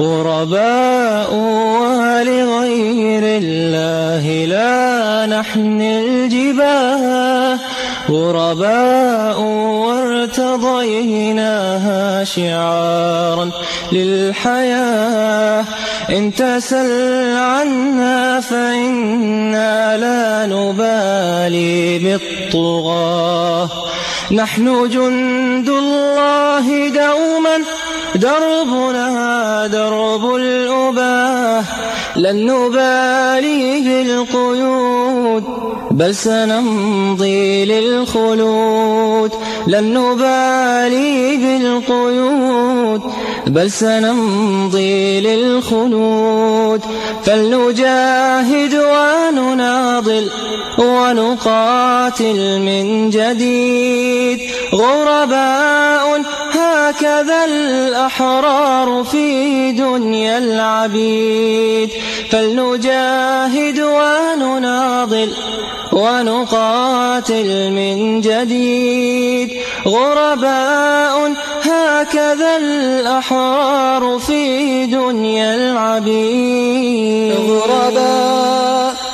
غرباء ولغير الله لا نحمي الجباه. غرباء وارتضيناها شعارا للحياة. إن تسل عنا فإنا لا نبالي بالطغاة. نحن جند الله دربنا درب الأباه لن نبالي بالقيود بل سنمضي للخلود. لن نبالي بالقيود بل سنمضي للخلود. فلنجاهد ونناضل. ونقاتل من جديد. غرباء هكذا الأحرار في دنيا العبيد. فلنجاهد ونناضل ونقاتل من جديد. غرباء هكذا الأحرار في دنيا العبيد. غرباء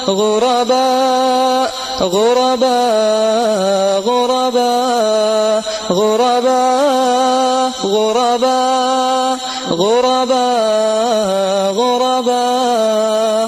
غرباء غرباء غرباء غرباء غرباء غرباء